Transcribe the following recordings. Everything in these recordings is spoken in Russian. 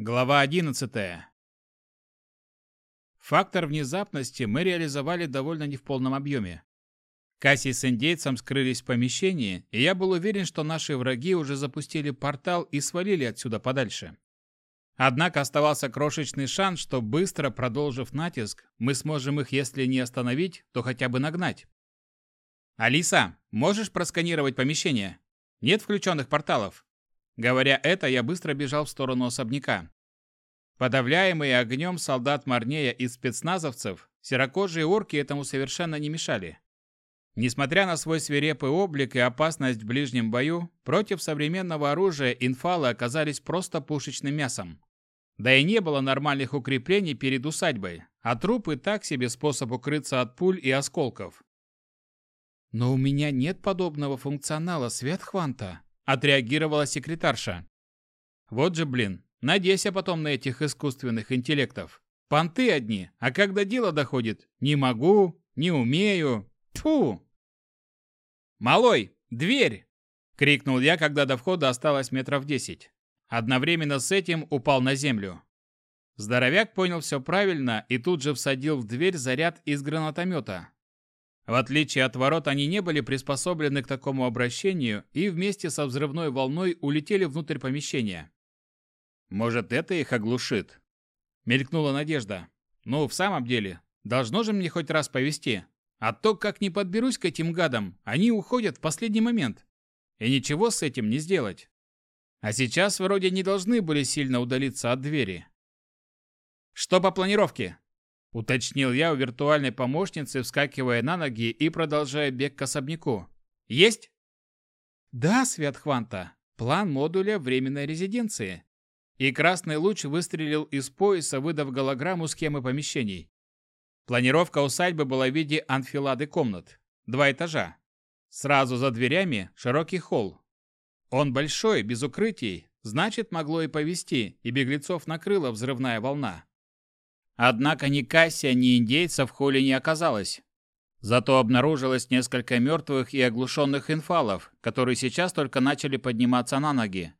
Глава 11. Фактор внезапности мы реализовали довольно не в полном объеме. Кассий с индейцем скрылись в помещении, и я был уверен, что наши враги уже запустили портал и свалили отсюда подальше. Однако оставался крошечный шанс, что быстро продолжив натиск, мы сможем их, если не остановить, то хотя бы нагнать. «Алиса, можешь просканировать помещение? Нет включенных порталов?» Говоря это, я быстро бежал в сторону особняка. Подавляемые огнем солдат Марнея и спецназовцев, серокожие орки этому совершенно не мешали. Несмотря на свой свирепый облик и опасность в ближнем бою, против современного оружия инфалы оказались просто пушечным мясом. Да и не было нормальных укреплений перед усадьбой, а трупы так себе способ укрыться от пуль и осколков. «Но у меня нет подобного функционала, Светхванта», отреагировала секретарша. Вот же, блин, надейся потом на этих искусственных интеллектов. Понты одни, а когда дело доходит, не могу, не умею. Тьфу! «Малой, дверь!» — крикнул я, когда до входа осталось метров десять. Одновременно с этим упал на землю. Здоровяк понял все правильно и тут же всадил в дверь заряд из гранатомета, в отличие от ворот, они не были приспособлены к такому обращению и вместе со взрывной волной улетели внутрь помещения. «Может, это их оглушит?» Мелькнула надежда. «Ну, в самом деле, должно же мне хоть раз повезти. А то, как не подберусь к этим гадам, они уходят в последний момент. И ничего с этим не сделать. А сейчас вроде не должны были сильно удалиться от двери. Что по планировке? Уточнил я у виртуальной помощницы, вскакивая на ноги и продолжая бег к особняку. «Есть?» «Да, Святхванта. План модуля временной резиденции». И красный луч выстрелил из пояса, выдав голограмму схемы помещений. Планировка усадьбы была в виде анфилады комнат. Два этажа. Сразу за дверями широкий холл. Он большой, без укрытий, значит, могло и повести, и беглецов накрыла взрывная волна. Однако ни Кассия, ни индейцев в холле не оказалось. Зато обнаружилось несколько мертвых и оглушенных инфалов, которые сейчас только начали подниматься на ноги.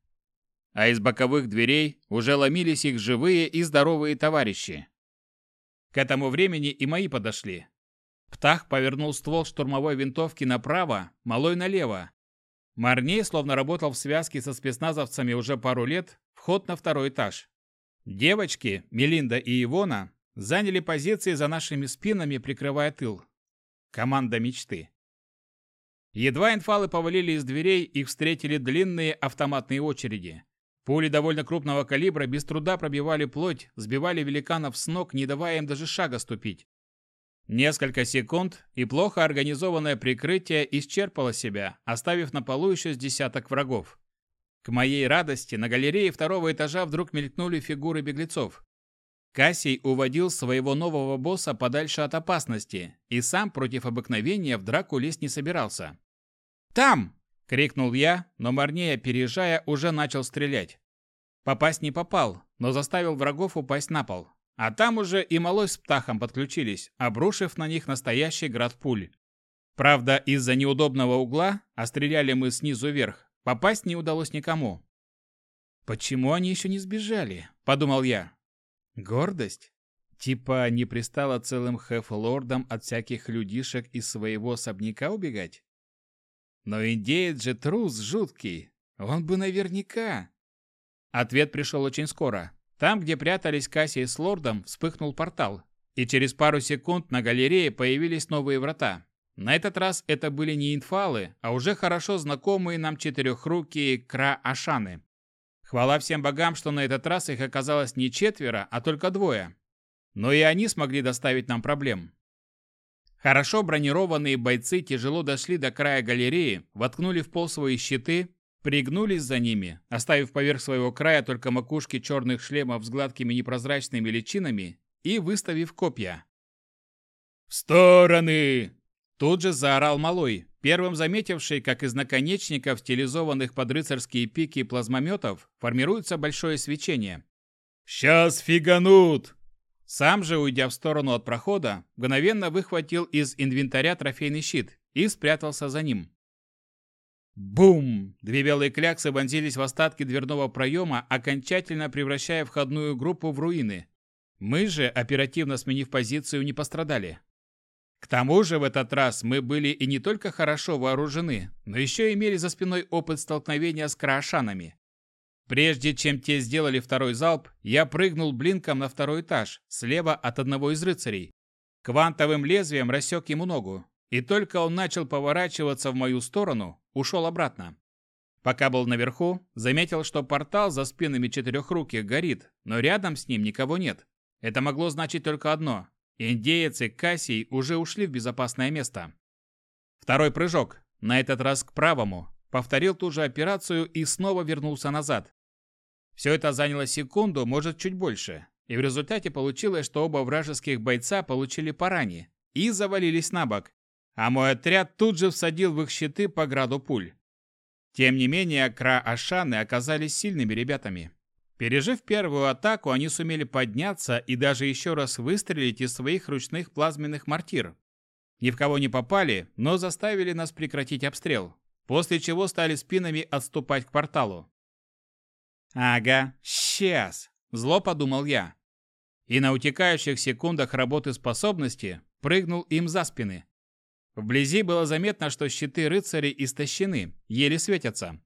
А из боковых дверей уже ломились их живые и здоровые товарищи. К этому времени и мои подошли. Птах повернул ствол штурмовой винтовки направо, малой налево. Марней словно работал в связке со спецназовцами уже пару лет, вход на второй этаж. Девочки, Мелинда и Ивона, заняли позиции за нашими спинами, прикрывая тыл. Команда мечты. Едва инфалы повалили из дверей, их встретили длинные автоматные очереди. Пули довольно крупного калибра без труда пробивали плоть, сбивали великанов с ног, не давая им даже шага ступить. Несколько секунд, и плохо организованное прикрытие исчерпало себя, оставив на полу еще с десяток врагов. К моей радости на галерее второго этажа вдруг мелькнули фигуры беглецов. Кассий уводил своего нового босса подальше от опасности и сам против обыкновения в драку лезть не собирался. «Там!» — крикнул я, но Марнея, опережая, уже начал стрелять. Попасть не попал, но заставил врагов упасть на пол. А там уже и малой с птахом подключились, обрушив на них настоящий град пуль. Правда, из-за неудобного угла, а стреляли мы снизу вверх, Попасть не удалось никому. «Почему они еще не сбежали?» – подумал я. «Гордость? Типа не пристало целым хеф-лордам от всяких людишек из своего особняка убегать? Но индеец же трус жуткий, он бы наверняка...» Ответ пришел очень скоро. Там, где прятались Кассия с лордом, вспыхнул портал, и через пару секунд на галерее появились новые врата. На этот раз это были не инфалы, а уже хорошо знакомые нам четырехрукие кра-ашаны. Хвала всем богам, что на этот раз их оказалось не четверо, а только двое. Но и они смогли доставить нам проблем. Хорошо бронированные бойцы тяжело дошли до края галереи, воткнули в пол свои щиты, пригнулись за ними, оставив поверх своего края только макушки черных шлемов с гладкими непрозрачными личинами и выставив копья. «В стороны!» Тут же заорал малой, первым заметивший, как из наконечников, стилизованных под рыцарские пики плазмометов, формируется большое свечение. «Сейчас фиганут!» Сам же, уйдя в сторону от прохода, мгновенно выхватил из инвентаря трофейный щит и спрятался за ним. Бум! Две белые кляксы вонзились в остатки дверного проема, окончательно превращая входную группу в руины. Мы же, оперативно сменив позицию, не пострадали. К тому же в этот раз мы были и не только хорошо вооружены, но еще имели за спиной опыт столкновения с краошанами. Прежде чем те сделали второй залп, я прыгнул блинком на второй этаж, слева от одного из рыцарей. Квантовым лезвием рассек ему ногу, и только он начал поворачиваться в мою сторону, ушел обратно. Пока был наверху, заметил, что портал за спинами четырехруких горит, но рядом с ним никого нет. Это могло значить только одно. Индеец и Кассий уже ушли в безопасное место. Второй прыжок, на этот раз к правому, повторил ту же операцию и снова вернулся назад. Все это заняло секунду, может чуть больше, и в результате получилось, что оба вражеских бойца получили по и завалились на бок, а мой отряд тут же всадил в их щиты по граду пуль. Тем не менее, Кра-Ашаны оказались сильными ребятами. Пережив первую атаку, они сумели подняться и даже еще раз выстрелить из своих ручных плазменных мортир. Ни в кого не попали, но заставили нас прекратить обстрел, после чего стали спинами отступать к порталу. «Ага, сейчас!» – зло подумал я. И на утекающих секундах работы способности прыгнул им за спины. Вблизи было заметно, что щиты рыцарей истощены, еле светятся.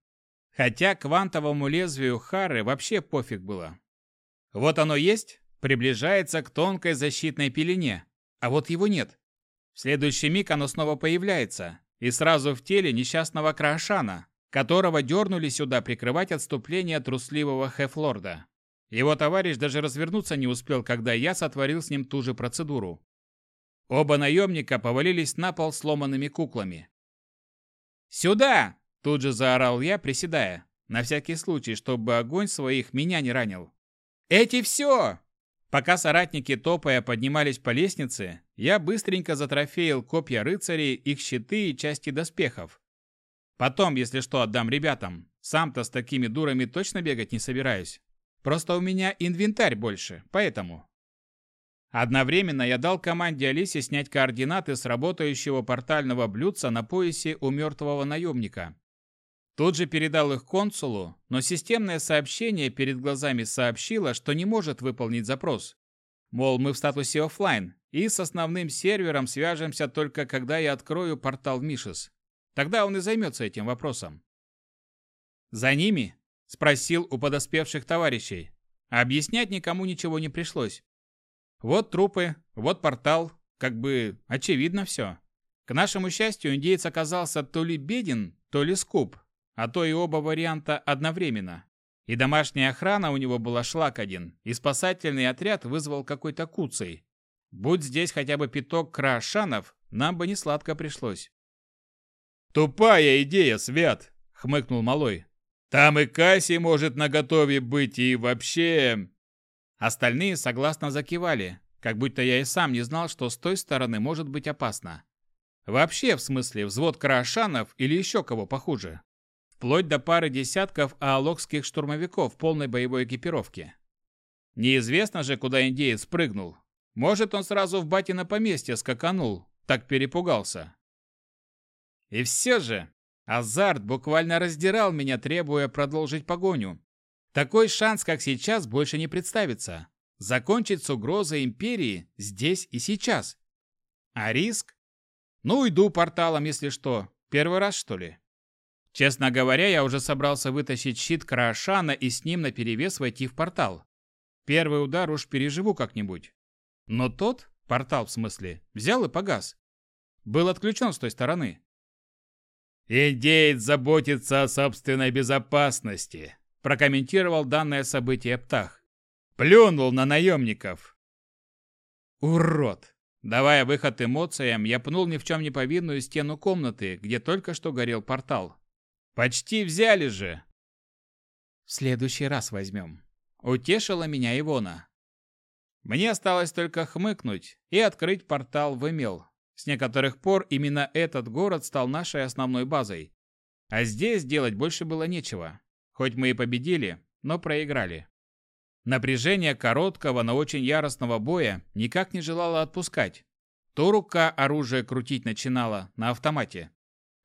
Хотя квантовому лезвию Хары вообще пофиг было. Вот оно есть, приближается к тонкой защитной пелене, а вот его нет. В следующий миг оно снова появляется, и сразу в теле несчастного Крашана, которого дернули сюда прикрывать отступление трусливого Хефлорда. Его товарищ даже развернуться не успел, когда я сотворил с ним ту же процедуру. Оба наемника повалились на пол сломанными куклами. «Сюда!» – тут же заорал я, приседая, на всякий случай, чтобы огонь своих меня не ранил. «Эти все!» Пока соратники топая поднимались по лестнице, я быстренько затрофеил копья рыцарей, их щиты и части доспехов. Потом, если что, отдам ребятам. Сам-то с такими дурами точно бегать не собираюсь. Просто у меня инвентарь больше, поэтому. Одновременно я дал команде Алисе снять координаты с работающего портального блюдца на поясе у мертвого наемника. Тут же передал их консулу, но системное сообщение перед глазами сообщило, что не может выполнить запрос. Мол, мы в статусе офлайн, и с основным сервером свяжемся только когда я открою портал Мишес. Тогда он и займется этим вопросом. «За ними?» – спросил у подоспевших товарищей. Объяснять никому ничего не пришлось. Вот трупы, вот портал, как бы очевидно все. К нашему счастью, индеец оказался то ли беден, то ли скуп, а то и оба варианта одновременно. И домашняя охрана у него была шлак один, и спасательный отряд вызвал какой-то куцей. Будь здесь хотя бы пяток крашанов, нам бы не сладко пришлось. «Тупая идея, Свят!» — хмыкнул Малой. «Там и Касси может наготове быть, и вообще...» Остальные согласно закивали, как будто я и сам не знал, что с той стороны может быть опасно. Вообще, в смысле, взвод карашанов или еще кого похуже. Вплоть до пары десятков аалокских штурмовиков в полной боевой экипировке. Неизвестно же, куда индеец прыгнул. Может, он сразу в батино поместье скаканул, так перепугался. И все же, азарт буквально раздирал меня, требуя продолжить погоню. Такой шанс, как сейчас, больше не представится. Закончить с угрозой империи здесь и сейчас. А риск? Ну, иду порталом, если что. Первый раз, что ли? Честно говоря, я уже собрался вытащить щит Краашана и с ним наперевес войти в портал. Первый удар уж переживу как-нибудь. Но тот, портал в смысле, взял и погас. Был отключен с той стороны. «Индеец заботится о собственной безопасности», прокомментировал данное событие Птах. Плюнул на наемников. Урод! Давая выход эмоциям, я пнул ни в чем не повинную стену комнаты, где только что горел портал. Почти взяли же! В следующий раз возьмем. Утешила меня Ивона. Мне осталось только хмыкнуть и открыть портал в Эмел. С некоторых пор именно этот город стал нашей основной базой. А здесь делать больше было нечего. Хоть мы и победили, но проиграли. Напряжение короткого, но очень яростного боя никак не желало отпускать. То рука оружие крутить начинала на автомате,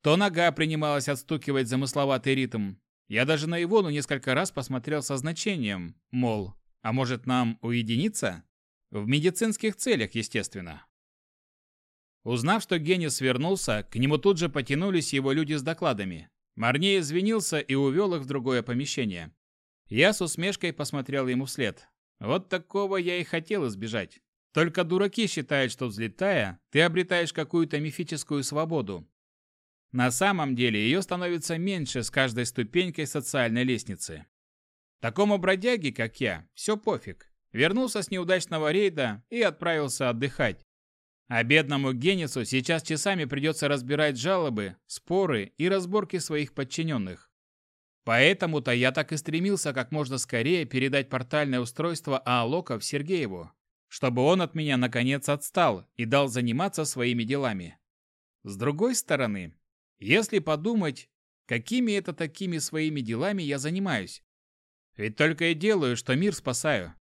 то нога принималась отстукивать замысловатый ритм. Я даже на Ивону несколько раз посмотрел со значением, мол, а может нам уединиться? В медицинских целях, естественно. Узнав, что Генис вернулся, к нему тут же потянулись его люди с докладами. Марней извинился и увел их в другое помещение. Я с усмешкой посмотрел ему вслед. Вот такого я и хотел избежать. Только дураки считают, что взлетая, ты обретаешь какую-то мифическую свободу. На самом деле ее становится меньше с каждой ступенькой социальной лестницы. Такому бродяге, как я, все пофиг. Вернулся с неудачного рейда и отправился отдыхать. А бедному Генису сейчас часами придется разбирать жалобы, споры и разборки своих подчиненных. Поэтому-то я так и стремился как можно скорее передать портальное устройство Аалоков Сергееву, чтобы он от меня наконец отстал и дал заниматься своими делами. С другой стороны, если подумать, какими это такими своими делами я занимаюсь, ведь только и делаю, что мир спасаю.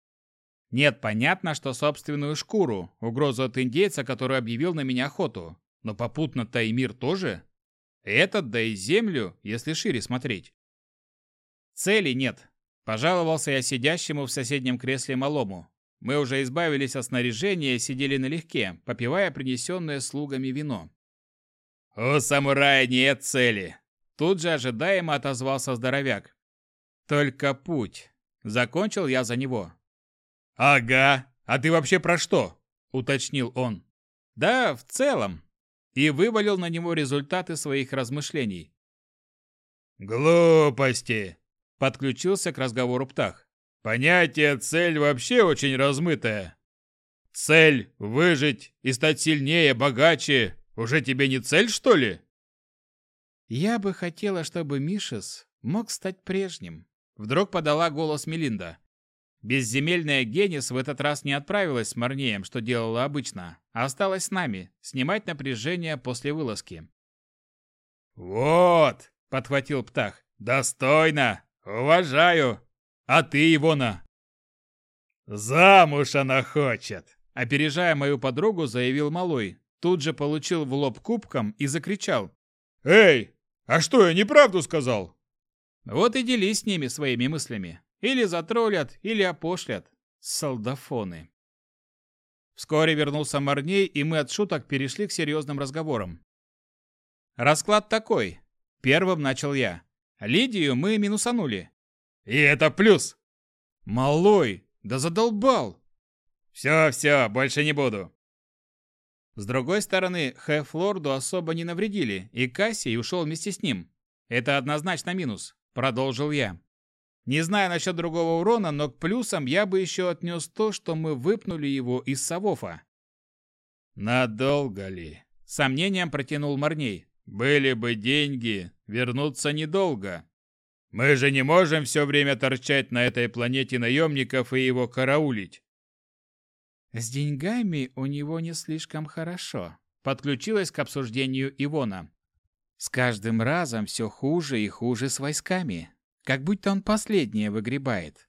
Нет, понятно, что собственную шкуру, угрозу от индейца, который объявил на меня охоту, но попутно-то и мир тоже. Этот, да и землю, если шире смотреть. Цели нет. Пожаловался я сидящему в соседнем кресле малому. Мы уже избавились от снаряжения и сидели налегке, попивая принесенное слугами вино. «У самурая нет цели!» Тут же ожидаемо отозвался здоровяк. «Только путь!» Закончил я за него. «Ага, а ты вообще про что?» Уточнил он. «Да, в целом». И вывалил на него результаты своих размышлений. «Глупости!» Подключился к разговору Птах. Понятие «цель» вообще очень размытое. Цель – выжить и стать сильнее, богаче. Уже тебе не цель, что ли? Я бы хотела, чтобы Мишес мог стать прежним. Вдруг подала голос Мелинда. Безземельная Генис в этот раз не отправилась с Марнеем, что делала обычно, а осталась с нами, снимать напряжение после вылазки. «Вот!» – подхватил Птах. «Достойно! Уважаю! А ты, Ивона?» «Замуж она хочет!» Опережая мою подругу, заявил Малой. Тут же получил в лоб кубком и закричал. «Эй, а что, я неправду сказал?» Вот и делись с ними своими мыслями. Или затроллят, или опошлят. Солдафоны. Вскоре вернулся Марней, и мы от шуток перешли к серьезным разговорам. Расклад такой. Первым начал я. Лидию мы минусанули. И это плюс. Малой, да задолбал. Все, все, больше не буду. С другой стороны, Хэфлорду особо не навредили, и Кассий ушел вместе с ним. Это однозначно минус, продолжил я. Не знаю насчет другого урона, но к плюсам я бы еще отнес то, что мы выпнули его из Савофа. Надолго ли? Сомнением протянул Марней. Были бы деньги, вернуться недолго. Мы же не можем все время торчать на этой планете наемников и его караулить. С деньгами у него не слишком хорошо. Подключилась к обсуждению Ивона. С каждым разом все хуже и хуже с войсками. Как будто он последнее выгребает.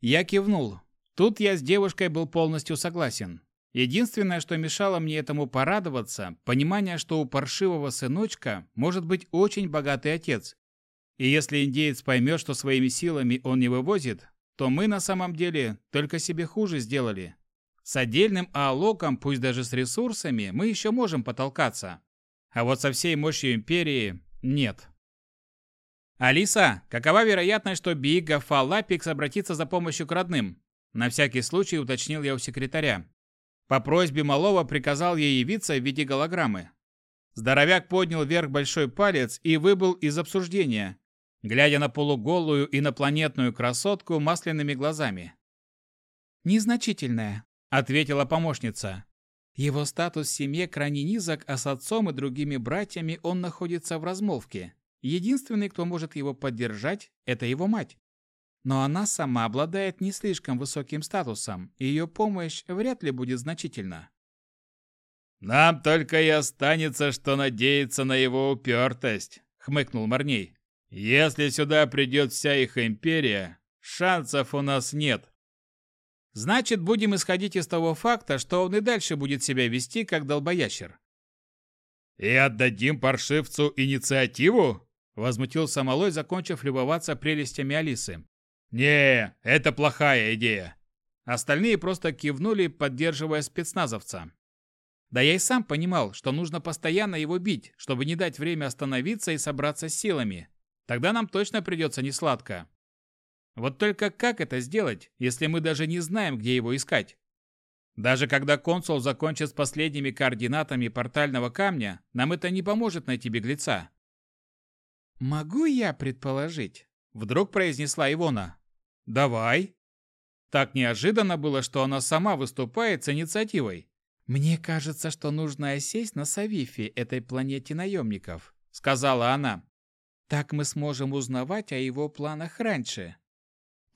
Я кивнул. Тут я с девушкой был полностью согласен. Единственное, что мешало мне этому порадоваться, понимание, что у паршивого сыночка может быть очень богатый отец, и если индеец поймет, что своими силами он не вывозит, то мы на самом деле только себе хуже сделали. С отдельным аалоком, пусть даже с ресурсами, мы еще можем потолкаться. А вот со всей мощью империи нет. «Алиса, какова вероятность, что Бига Фалапикс обратится за помощью к родным?» На всякий случай уточнил я у секретаря. По просьбе малого приказал ей явиться в виде голограммы. Здоровяк поднял вверх большой палец и выбыл из обсуждения, глядя на полуголую инопланетную красотку масляными глазами. «Незначительная», — ответила помощница. «Его статус в семье крайне низок, а с отцом и другими братьями он находится в размолвке. Единственный, кто может его поддержать, это его мать. Но она сама обладает не слишком высоким статусом, и ее помощь вряд ли будет значительна». «Нам только и останется, что надеяться на его упертость», — хмыкнул Марней. Если сюда придет вся их империя, шансов у нас нет. Значит, будем исходить из того факта, что он и дальше будет себя вести как долбоящер. «И отдадим паршивцу инициативу?» Возмутился Малой, закончив любоваться прелестями Алисы. «Не, это плохая идея». Остальные просто кивнули, поддерживая спецназовца. Да я и сам понимал, что нужно постоянно его бить, чтобы не дать время остановиться и собраться с силами. Тогда нам точно придется несладко. Вот только как это сделать, если мы даже не знаем, где его искать? Даже когда консул закончит с последними координатами портального камня, нам это не поможет найти беглеца. «Могу я предположить?» – вдруг произнесла Ивона. «Давай». Так неожиданно было, что она сама выступает с инициативой. «Мне кажется, что нужно осесть на Савифе, этой планете наемников», — сказала она. «Так мы сможем узнавать о его планах раньше.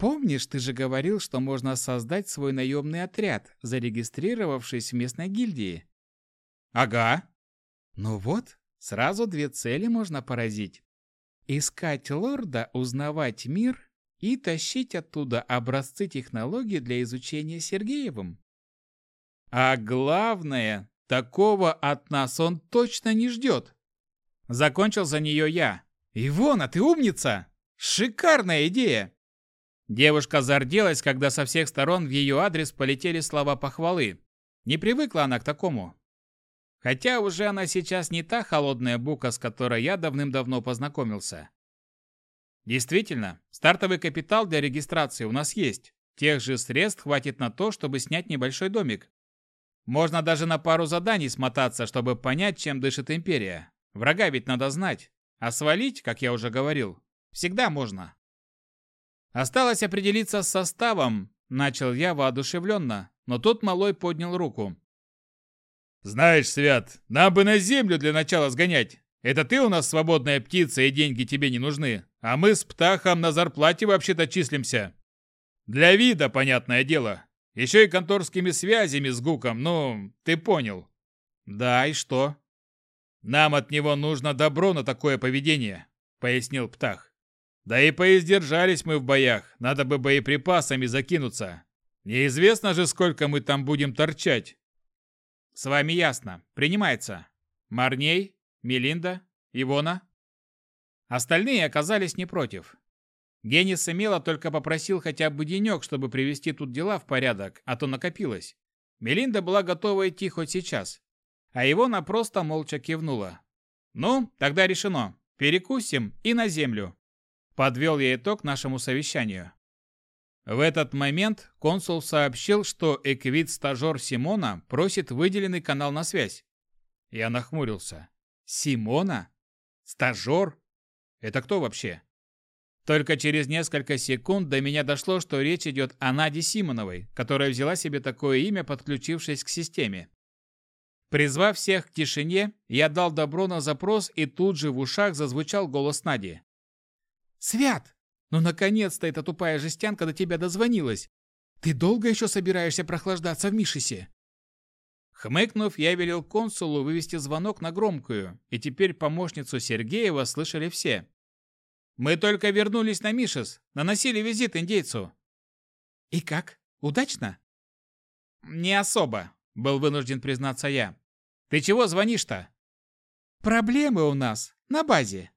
Помнишь, ты же говорил, что можно создать свой наемный отряд, зарегистрировавшись в местной гильдии?» «Ага». «Ну вот, сразу две цели можно поразить. Искать лорда, узнавать мир и тащить оттуда образцы технологий для изучения Сергеевым. А главное, такого от нас он точно не ждет. Закончил за нее я. Ивона, ты умница! Шикарная идея! Девушка зарделась, когда со всех сторон в ее адрес полетели слова похвалы. Не привыкла она к такому. Хотя уже она сейчас не та холодная бука, с которой я давным-давно познакомился. Действительно, стартовый капитал для регистрации у нас есть. Тех же средств хватит на то, чтобы снять небольшой домик. Можно даже на пару заданий смотаться, чтобы понять, чем дышит империя. Врага ведь надо знать. А свалить, как я уже говорил, всегда можно. Осталось определиться с составом, начал я воодушевленно, но тут малой поднял руку. «Знаешь, Свят, нам бы на землю для начала сгонять. Это ты у нас свободная птица, и деньги тебе не нужны. А мы с Птахом на зарплате вообще-то числимся. Для вида, понятное дело. Еще и конторскими связями с Гуком, ну, ты понял. Да, и что? Нам от него нужно добро на такое поведение, пояснил Птах. Да и поиздержались мы в боях, надо бы боеприпасами закинуться. Неизвестно же, сколько мы там будем торчать. С вами ясно. Принимается. Марней, Мелинда, Ивона. Остальные оказались не против. Генис Эмила только попросил хотя бы денек, чтобы привести тут дела в порядок, а то накопилось. Мелинда была готова идти хоть сейчас. А Ивона просто молча кивнула. «Ну, тогда решено. Перекусим и на землю». Подвел я итог нашему совещанию. В этот момент консул сообщил, что эквит-стажер Симона просит выделенный канал на связь. Я нахмурился. «Симона? Стажер? Это кто вообще?» Только через несколько секунд до меня дошло, что речь идет о Наде Симоновой, которая взяла себе такое имя, подключившись к системе. Призвав всех к тишине, я дал добро на запрос, и тут же в ушах зазвучал голос Нади. «Свят! Ну, наконец-то эта тупая жестянка до тебя дозвонилась! Ты долго еще собираешься прохлаждаться в Мишисе?» Хмыкнув, я велел консулу вывести звонок на громкую, и теперь помощницу Сергеева слышали все. Мы только вернулись на Мишес, наносили визит индейцу. И как? Удачно? Не особо, был вынужден признаться я. Ты чего звонишь-то? Проблемы у нас на базе.